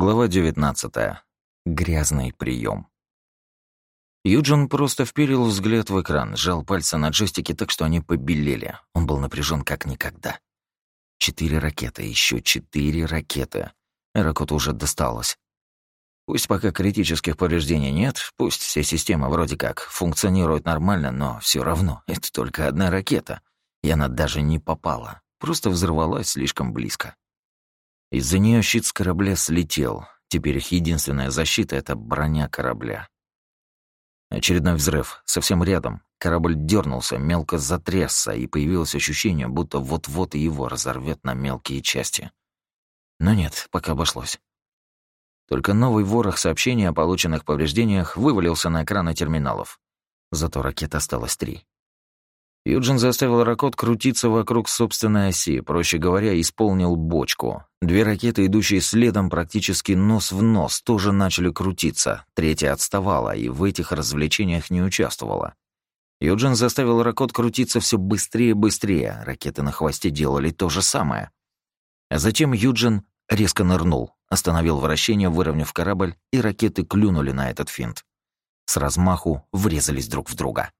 Глава 19. Грязный прием. Юджин просто вперил взгляд в экран, сжал пальцы на джойстике так, что они побелели. Он был напряжен как никогда. Четыре ракеты, еще четыре ракеты. Ракоту уже досталось. Пусть пока критических повреждений нет, пусть все системы вроде как функционируют нормально, но все равно это только одна ракета. И она даже не попала, просто взорвалась слишком близко. Из-за нее щит с корабля слетел. Теперь их единственная защита — это броня корабля. Очередной взрыв. Совсем рядом. Корабль дернулся, мелко затрясся, и появилось ощущение, будто вот-вот его разорвет на мелкие части. Но нет, пока обошлось. Только новый ворох сообщений о полученных повреждениях вывалился на экраны терминалов. Зато ракет осталось три. Юджин заставил Ракот крутиться вокруг собственной оси, проще говоря, исполнил бочку. Две ракеты, идущие следом практически нос в нос, тоже начали крутиться. Третья отставала и в этих развлечениях не участвовала. Юджин заставил Ракот крутиться все быстрее и быстрее. Ракеты на хвосте делали то же самое. А затем Юджин резко нырнул, остановил вращение, выровняв корабль, и ракеты клюнули на этот финт. С размаху врезались друг в друга.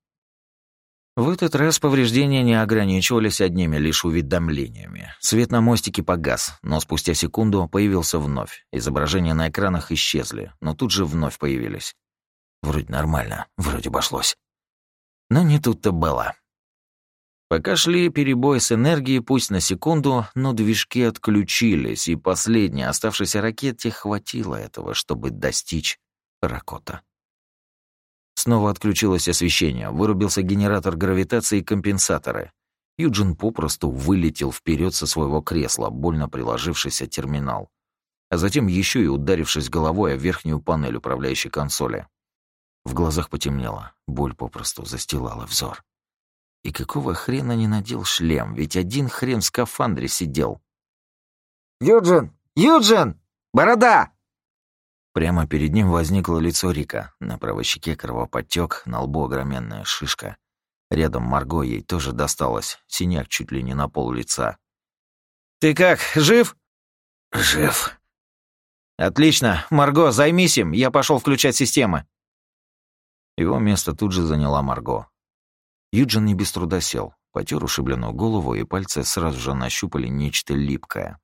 В этот раз повреждения не ограничивались одними лишь уведомлениями. Свет на мостике погас, но спустя секунду появился вновь. Изображения на экранах исчезли, но тут же вновь появились. Вроде нормально, вроде обошлось. Но не тут-то было. Пока шли перебои с энергией, пусть на секунду, но движки отключились, и последней оставшейся ракете хватило этого, чтобы достичь Ракота. Снова отключилось освещение, вырубился генератор гравитации и компенсаторы. Юджин попросту вылетел вперед со своего кресла, больно приложившись о терминал. А затем еще и ударившись головой о верхнюю панель управляющей консоли. В глазах потемнело, боль попросту застилала взор. И какого хрена не надел шлем, ведь один хрен в скафандре сидел. «Юджин! Юджин! Борода!» Прямо перед ним возникло лицо Рика. На правой щеке кровоподтек, на лбу огроменная шишка. Рядом Марго ей тоже досталось, синяк чуть ли не на пол лица. «Ты как, жив?» «Жив». «Отлично. Марго, займись им, я пошел включать системы». Его место тут же заняла Марго. Юджин не без труда сел, потер ушибленную голову, и пальцы сразу же нащупали нечто липкое.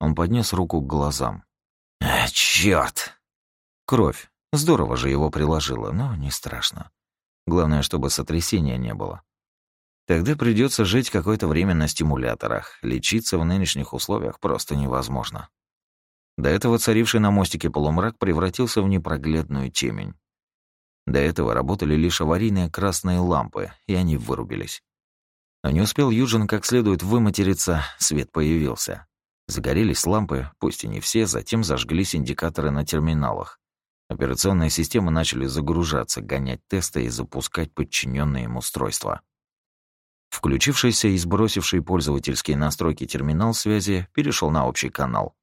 Он поднес руку к глазам. А, чёрт! Кровь. Здорово же его приложило, но не страшно. Главное, чтобы сотрясения не было. Тогда придется жить какое-то время на стимуляторах. Лечиться в нынешних условиях просто невозможно. До этого царивший на мостике полумрак превратился в непроглядную темень. До этого работали лишь аварийные красные лампы, и они вырубились. Но не успел Юджин как следует выматериться, свет появился. Загорелись лампы, пусть и не все, затем зажглись индикаторы на терминалах. Операционные системы начали загружаться, гонять тесты и запускать подчиненные им устройства. Включившийся и сбросивший пользовательские настройки терминал связи перешел на общий канал.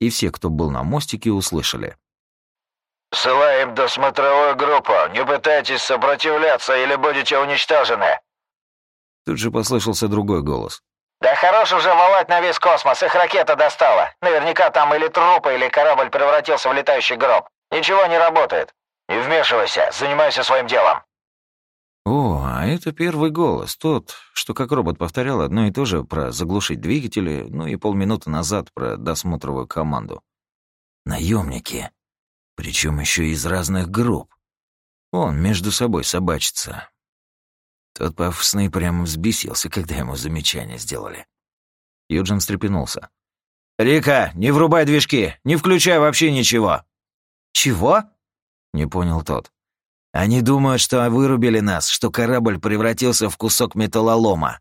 И все, кто был на мостике, услышали. «Ссылаем досмотровую группу. Не пытайтесь сопротивляться или будете уничтожены». Тут же послышался другой голос. «Да хорош уже валать на весь космос, их ракета достала. Наверняка там или трупы, или корабль превратился в летающий гроб. Ничего не работает. Не вмешивайся, занимайся своим делом». О, а это первый голос, тот, что как робот повторял одно и то же про заглушить двигатели, ну и полминуты назад про досмотровую команду. Наемники, причем еще из разных групп. Он между собой собачится, тот пафосный прямо взбесился, когда ему замечание сделали. Юджин встрепенулся. «Рика, не врубай движки, не включай вообще ничего!» «Чего?» — не понял тот. «Они думают, что вырубили нас, что корабль превратился в кусок металлолома.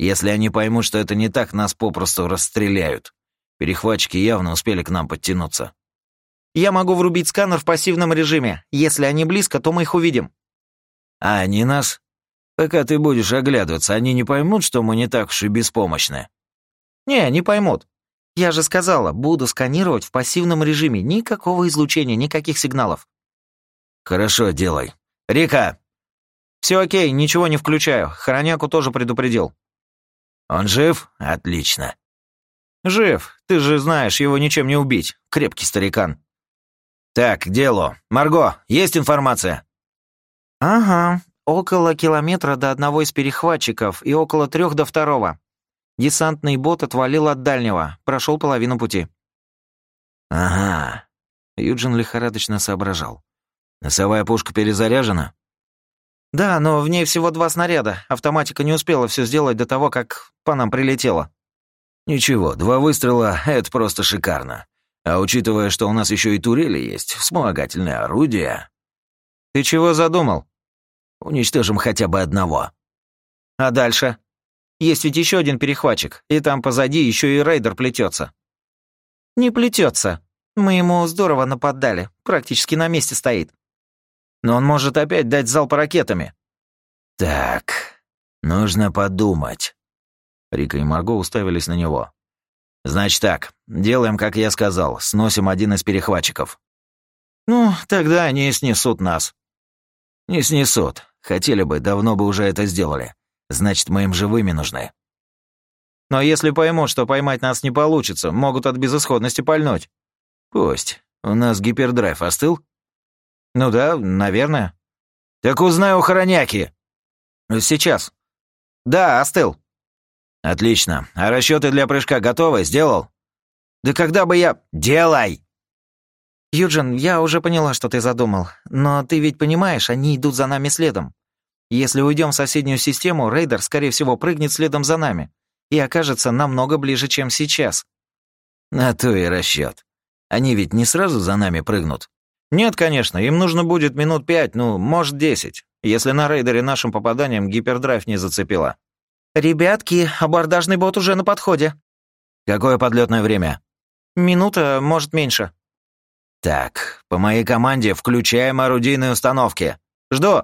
Если они поймут, что это не так, нас попросту расстреляют. Перехватчики явно успели к нам подтянуться». «Я могу врубить сканер в пассивном режиме. Если они близко, то мы их увидим». «А они нас?» Пока ты будешь оглядываться, они не поймут, что мы не так уж и беспомощны?» «Не, не поймут. Я же сказала, буду сканировать в пассивном режиме. Никакого излучения, никаких сигналов». «Хорошо, делай. Рика!» «Все окей, ничего не включаю. Хороняку тоже предупредил». «Он жив? Отлично. «Жив. Ты же знаешь, его ничем не убить. Крепкий старикан». «Так, к делу. Марго, есть информация?» «Ага. Около километра до одного из перехватчиков и около трех до второго. Десантный бот отвалил от дальнего, прошел половину пути». «Ага». Юджин лихорадочно соображал. «Носовая пушка перезаряжена?» «Да, но в ней всего два снаряда. Автоматика не успела все сделать до того, как по нам прилетело». «Ничего, два выстрела — это просто шикарно. А учитывая, что у нас еще и турели есть, вспомогательные орудия...» «Ты чего задумал?» «Уничтожим хотя бы одного». «А дальше?» «Есть ведь еще один перехватчик, и там позади еще и рейдер плетется». «Не плетется. Мы ему здорово нападали, практически на месте стоит. Но он может опять дать залп ракетами». «Так, нужно подумать». Рика и Марго уставились на него. «Значит так, делаем, как я сказал, сносим один из перехватчиков». «Ну, тогда они снесут нас». «Не снесут. Хотели бы, давно бы уже это сделали. Значит, мы им живыми нужны». «Но если поймут, что поймать нас не получится, могут от безысходности пальнуть». «Пусть. У нас гипердрайв остыл?» «Ну да, наверное». «Так узнай у хороняки». «Сейчас». «Да, остыл». «Отлично. А расчеты для прыжка готовы? Сделал?» «Да когда бы я...» «Делай!» «Юджин, я уже поняла, что ты задумал. Но ты ведь понимаешь, они идут за нами следом. Если уйдем в соседнюю систему, рейдер, скорее всего, прыгнет следом за нами и окажется намного ближе, чем сейчас». «На то и расчет. Они ведь не сразу за нами прыгнут?» «Нет, конечно, им нужно будет минут пять, ну, может, десять, если на рейдере нашим попаданием гипердрайв не зацепила». «Ребятки, абордажный бот уже на подходе». «Какое подлетное время?» «Минута, может, меньше». «Так, по моей команде включаем орудийные установки. Жду!»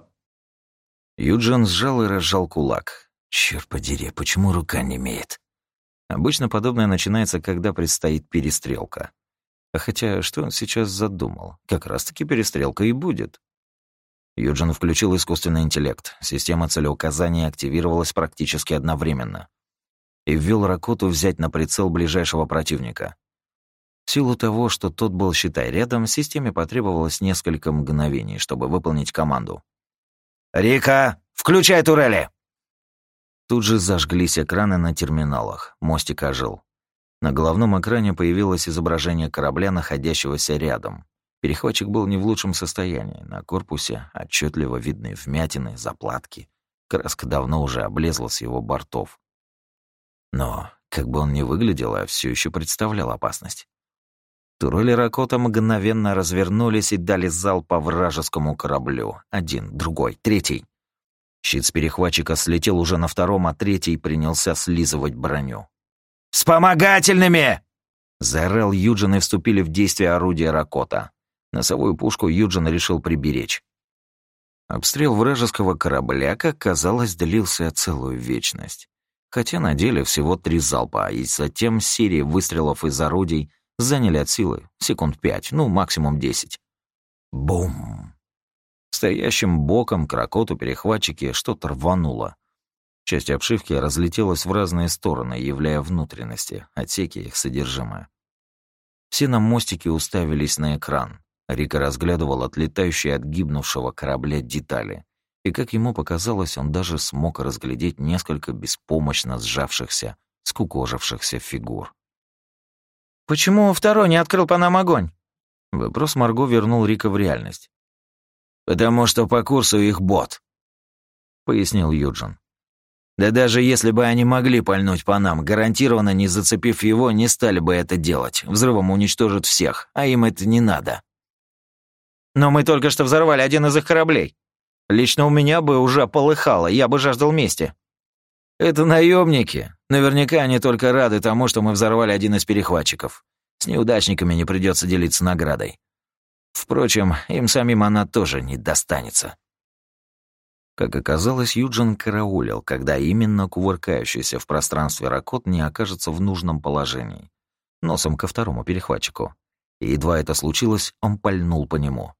Юджин сжал и разжал кулак. Черт подери, почему рука не имеет? Обычно подобное начинается, когда предстоит перестрелка. А хотя, что он сейчас задумал? Как раз-таки перестрелка и будет. Юджин включил искусственный интеллект. Система целеуказания активировалась практически одновременно. И ввел Ракоту взять на прицел ближайшего противника. В силу того, что тот был, считай, рядом, системе потребовалось несколько мгновений, чтобы выполнить команду. «Рика, включай турели!» Тут же зажглись экраны на терминалах. Мостик ожил. На головном экране появилось изображение корабля, находящегося рядом. Перехватчик был не в лучшем состоянии. На корпусе отчетливо видны вмятины, заплатки. Краска давно уже облезла с его бортов. Но, как бы он ни выглядел, а все еще представлял опасность. Турели Ракота мгновенно развернулись и дали залп по вражескому кораблю. Один, другой, третий. Щит с перехватчика слетел уже на втором, а третий принялся слизывать броню. «Вспомогательными!» Заорал Юджин и вступили в действие орудия Ракота. Носовую пушку Юджин решил приберечь. Обстрел вражеского корабля, как казалось, длился целую вечность. Хотя на деле всего три залпа, и затем серия выстрелов из орудий заняли от силы секунд пять, ну, максимум десять. Бум! Стоящим боком к ракоту перехватчики что-то рвануло. Часть обшивки разлетелась в разные стороны, являя внутренности, отсеки их содержимое. Все на мостике уставились на экран. Рика разглядывал отлетающие от гибнувшего корабля детали, и, как ему показалось, он даже смог разглядеть несколько беспомощно сжавшихся, скукожившихся фигур. «Почему второй не открыл по нам огонь?» Вопрос Марго вернул Рика в реальность. «Потому что по курсу их бот», — пояснил Юджин. «Да даже если бы они могли пальнуть по нам, гарантированно, не зацепив его, не стали бы это делать. Взрывом уничтожат всех, а им это не надо». Но мы только что взорвали один из их кораблей. Лично у меня бы уже полыхало, я бы жаждал мести». «Это наемники. Наверняка они только рады тому, что мы взорвали один из перехватчиков. С неудачниками не придется делиться наградой. Впрочем, им самим она тоже не достанется». Как оказалось, Юджин караулил, когда именно кувыркающийся в пространстве Ракот не окажется в нужном положении. Носом ко второму перехватчику. И едва это случилось, он пальнул по нему.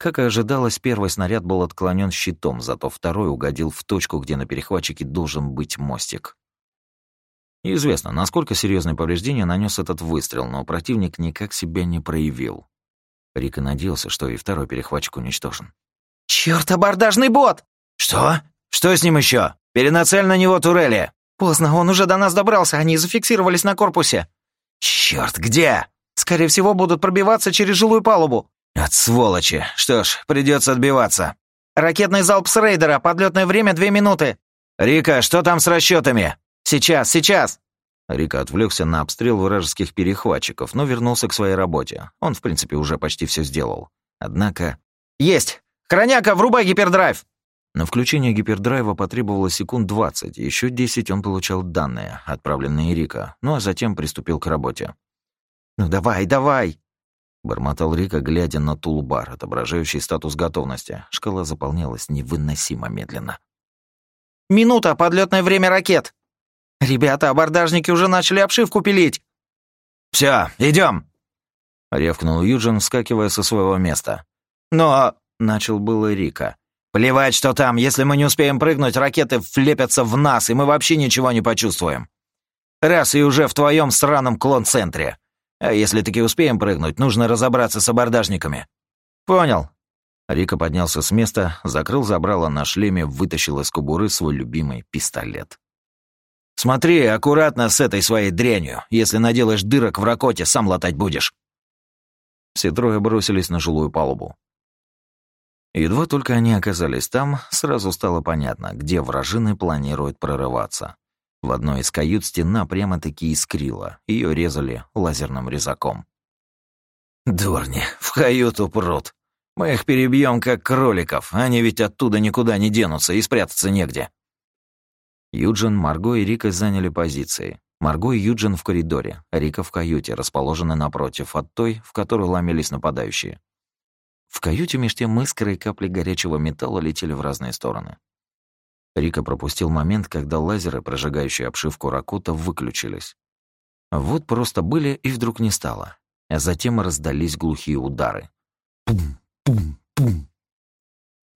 Как и ожидалось, первый снаряд был отклонен щитом, зато второй угодил в точку, где на перехватчике должен быть мостик. Неизвестно, насколько серьезные повреждения нанес этот выстрел, но противник никак себя не проявил. Рика надеялся, что и второй перехватчик уничтожен. «Чёрт, абордажный бот!» «Что? Что с ним еще? Перенацель на него турели!» «Поздно, он уже до нас добрался, они зафиксировались на корпусе». «Черт, где?» «Скорее всего, будут пробиваться через жилую палубу». «От сволочи! Что ж, придется отбиваться». «Ракетный залп с рейдера, подлетное время две минуты». «Рика, что там с расчетами? «Сейчас, сейчас!» Рика отвлекся на обстрел вражеских перехватчиков, но вернулся к своей работе. Он, в принципе, уже почти все сделал. Однако... «Есть! Хроняка, врубай гипердрайв!» На включение гипердрайва потребовалось секунд 20, еще 10 он получал данные, отправленные Рика, ну а затем приступил к работе. «Ну давай, давай!» Бормотал Рика, глядя на тулбар, отображающий статус готовности. Шкала заполнялась невыносимо медленно. «Минута, подлетное время ракет!» «Ребята, абордажники уже начали обшивку пилить!» «Все, идем!» Ревкнул Юджин, вскакивая со своего места. «Но...» — начал было Рика. «Плевать, что там. Если мы не успеем прыгнуть, ракеты влепятся в нас, и мы вообще ничего не почувствуем. Раз и уже в твоем сраном клон-центре. А если таки успеем прыгнуть, нужно разобраться с абордажниками». «Понял». Рика поднялся с места, закрыл забрало на шлеме, вытащил из кобуры свой любимый пистолет. «Смотри, аккуратно с этой своей дрянью. Если наделаешь дырок в ракоте, сам латать будешь». Все трое бросились на жилую палубу. Едва только они оказались там, сразу стало понятно, где вражины планируют прорываться. В одной из кают стена прямо-таки искрила, ее резали лазерным резаком. «Дурни, в каюту прут. Мы их перебьем как кроликов, они ведь оттуда никуда не денутся и спрятаться негде». Юджин, Марго и Рика заняли позиции. Марго и Юджин в коридоре, Рика в каюте, расположенной напротив от той, в которую ломились нападающие. В каюте меж тем искры и капли горячего металла летели в разные стороны. Рика пропустил момент, когда лазеры, прожигающие обшивку Ракута, выключились. Вот просто были, и вдруг не стало. А затем раздались глухие удары. Пум-пум-пум.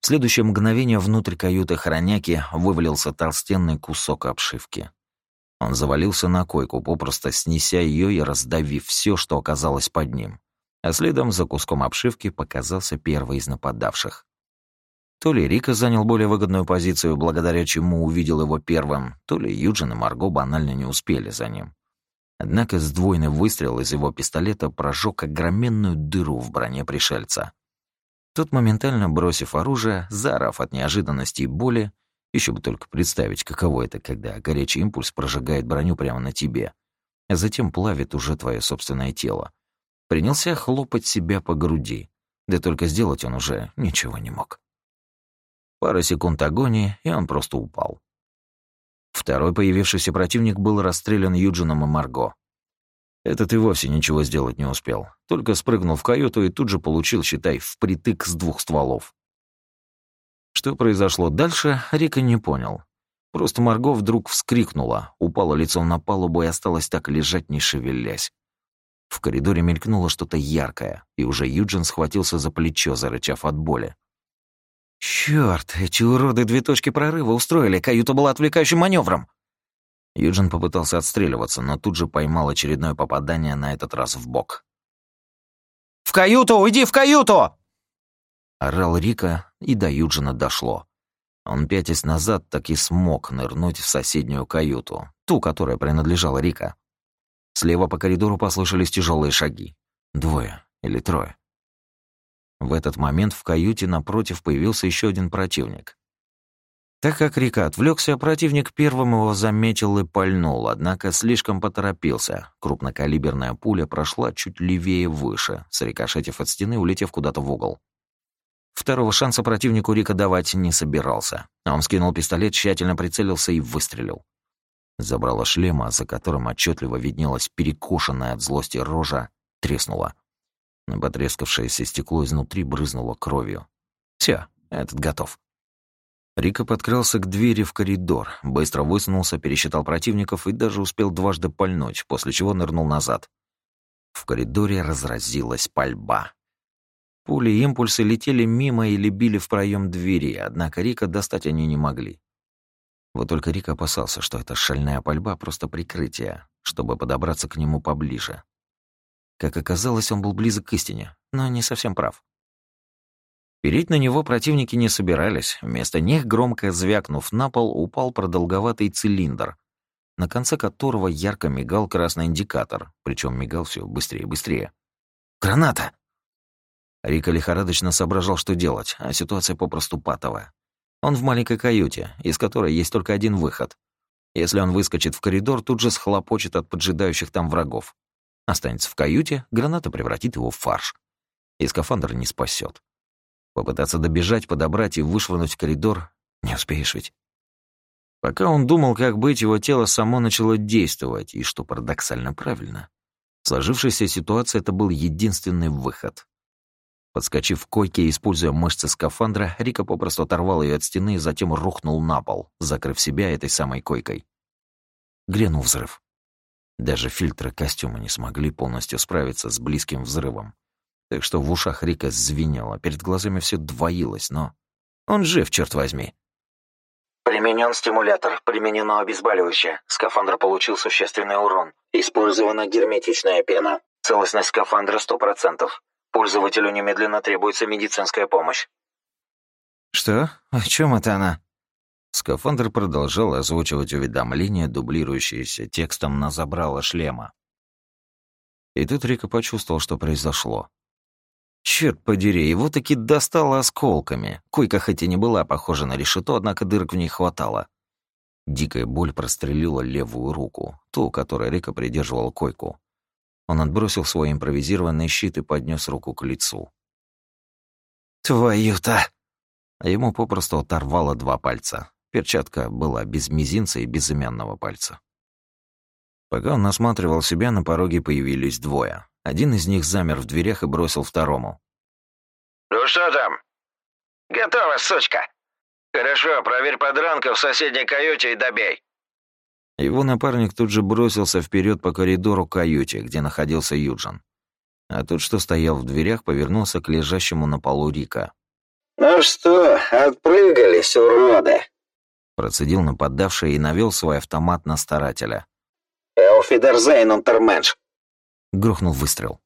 В следующее мгновение внутрь каюты хроняки вывалился толстенный кусок обшивки. Он завалился на койку, попросто снеся ее и раздавив все, что оказалось под ним а следом за куском обшивки показался первый из нападавших. То ли Рика занял более выгодную позицию, благодаря чему увидел его первым, то ли Юджин и Марго банально не успели за ним. Однако сдвоенный выстрел из его пистолета прожег огроменную дыру в броне пришельца. Тот, моментально бросив оружие, заорав от неожиданности и боли, еще бы только представить, каково это, когда горячий импульс прожигает броню прямо на тебе, а затем плавит уже твое собственное тело, принялся хлопать себя по груди. Да только сделать он уже ничего не мог. Пара секунд агонии, и он просто упал. Второй появившийся противник был расстрелян Юджином и Марго. Этот и вовсе ничего сделать не успел, только спрыгнул в каюту и тут же получил, считай, впритык с двух стволов. Что произошло дальше, Рика не понял. Просто Марго вдруг вскрикнула, упала лицом на палубу и осталась так лежать, не шевелясь. В коридоре мелькнуло что-то яркое, и уже Юджин схватился за плечо, зарычав от боли. «Чёрт, эти уроды две точки прорыва устроили, каюта была отвлекающим маневром. Юджин попытался отстреливаться, но тут же поймал очередное попадание, на этот раз в бок. «В каюту! Уйди в каюту!» Орал Рика, и до Юджина дошло. Он, пятясь назад, так и смог нырнуть в соседнюю каюту, ту, которая принадлежала Рика. Слева по коридору послышались тяжелые шаги. Двое или трое. В этот момент в каюте напротив появился еще один противник. Так как Рика отвлекся, противник первым его заметил и пальнул, однако слишком поторопился. Крупнокалиберная пуля прошла чуть левее выше, срикошетив от стены, улетев куда-то в угол. Второго шанса противнику Рика давать не собирался. Он скинул пистолет, тщательно прицелился и выстрелил. Забрала шлема, за которым отчетливо виднелась перекошенная от злости рожа, треснула. На потрескавшееся стекло изнутри брызнуло кровью. Все, этот готов. Рика подкрался к двери в коридор, быстро высунулся, пересчитал противников и даже успел дважды пальнуть, после чего нырнул назад. В коридоре разразилась пальба. Пули и импульсы летели мимо или били в проем двери, однако Рика достать они не могли. Вот только Рик опасался, что эта шальная пальба — просто прикрытие, чтобы подобраться к нему поближе. Как оказалось, он был близок к истине, но не совсем прав. Переть на него противники не собирались. Вместо них, громко звякнув на пол, упал продолговатый цилиндр, на конце которого ярко мигал красный индикатор, причем мигал все быстрее и быстрее. «Граната!» Рика лихорадочно соображал, что делать, а ситуация попросту патовая. Он в маленькой каюте, из которой есть только один выход. Если он выскочит в коридор, тут же схлопочет от поджидающих там врагов. Останется в каюте, граната превратит его в фарш. И скафандр не спасет. Попытаться добежать, подобрать и вышвырнуть в коридор не успеешь ведь. Пока он думал, как быть, его тело само начало действовать, и, что парадоксально правильно, в сложившейся ситуации это был единственный выход. Подскочив к койке и используя мышцы скафандра, Рика попросту оторвал ее от стены и затем рухнул на пол, закрыв себя этой самой койкой. Грянул взрыв. Даже фильтры костюма не смогли полностью справиться с близким взрывом. Так что в ушах Рика звенело, перед глазами все двоилось, но... Он жив, черт возьми. Применен стимулятор, применено обезболивающее. Скафандр получил существенный урон. Использована герметичная пена. Целостность скафандра сто процентов. Пользователю немедленно требуется медицинская помощь. Что? О чем это она? Скафандр продолжал озвучивать уведомления, дублирующиеся текстом на забрало шлема. И тут Рика почувствовал, что произошло. Черт подери, его таки достало осколками. Койка хоть и не была похожа на решето, однако дырок в ней хватало. Дикая боль прострелила левую руку, ту, которой Рика придерживала койку. Он отбросил свой импровизированный щит и поднес руку к лицу. «Твою-то!» Ему попросту оторвало два пальца. Перчатка была без мизинца и безымянного пальца. Пока он осматривал себя, на пороге появились двое. Один из них замер в дверях и бросил второму. «Ну что там?» «Готово, сучка!» «Хорошо, проверь подранка в соседней каюте и добей!» Его напарник тут же бросился вперед по коридору к каюте, где находился Юджин. А тот, что стоял в дверях, повернулся к лежащему на полу Рика. «Ну что, отпрыгались, уроды?» Процедил нападавший и навел свой автомат на старателя. «Элфидерзейн, унтерменш!» Грохнул выстрел.